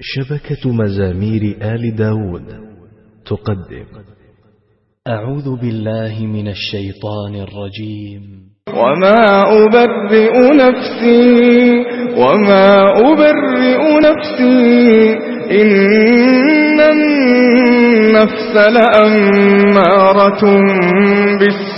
شبكة مزامير آل داود تقدم. أعوذ بالله من الشيطان الرجيم. وما أبرئ نفسي وما أبرئ نفسي إن النفس لأمارة بالسوء.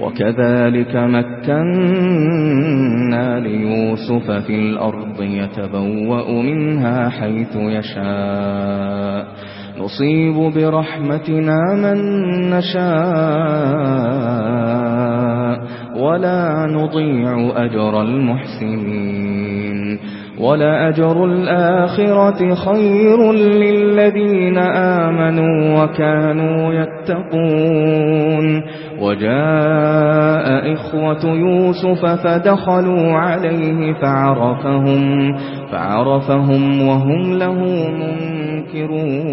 وكذلك مكنا ليوسف في الأرض يتبوأ منها حيث يشاء. نصيب برحمتنا من نشاء. ولا نضيع أجر المحسنين ولا أجر الآخرة خير للذين آمنوا وكانوا يتقون وجاء إخوة يوسف فدخلوا عليه فعرفهم, فعرفهم وهم له منكرون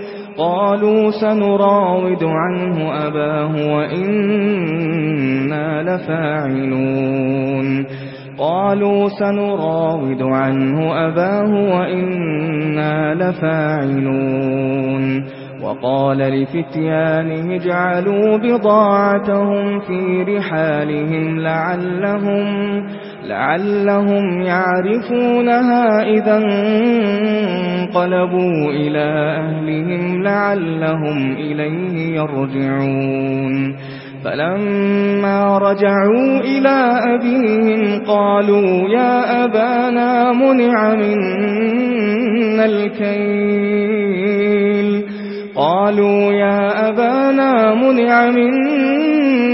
قالوا سنراود عنه أباه وإنا لفاعلون. قالوا سنراود عنه أباه وإنا لفاعلون. وقال لفتيانه اجعلوا بضاعتهم في رحالهم لعلهم لعلهم يعرفونها إذا انقلبوا إلى أهلهم لعلهم إليه يرجعون. فلما رجعوا إلى أبيهم قالوا يا أبانا منع منا الكيل. قالوا يا أبانا منع منا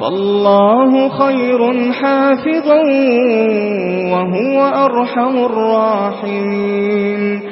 فالله خير حافظا وهو أرحم الراحمين.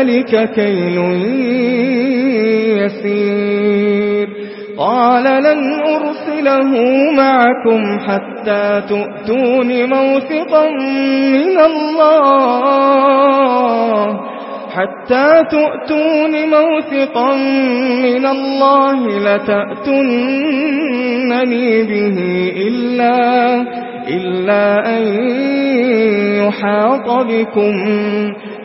ذلك كيل يسير. قال لن أرسله معكم حتى تؤتون موثقا من الله. حتى تؤتون موثقا من الله لتأتنني به إلا, إلا أن يحاط بكم.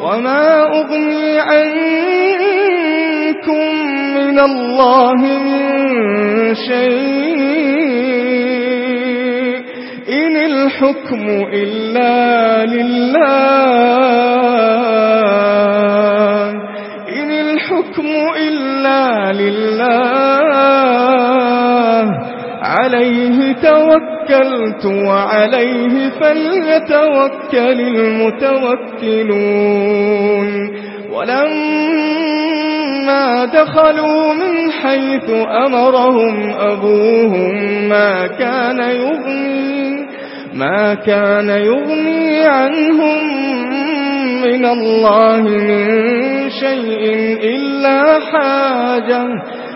وما أغني عنكم من الله من شيء إن الحكم إلا لله إن الحكم إلا لله عليه توكل توكلت وعليه فليتوكل المتوكلون. ولما دخلوا من حيث أمرهم أبوهم ما كان يغني ما كان يغني عنهم من الله من شيء إلا حاجة.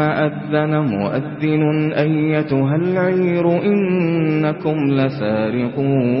فلما أذن مؤذن أيتها العير إنكم لسارقون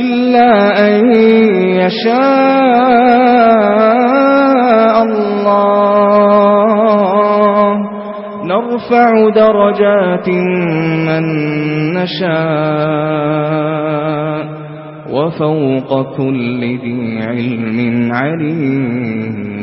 إلا أن يشاء الله نرفع درجات من نشاء وفوق كل ذي علم عليم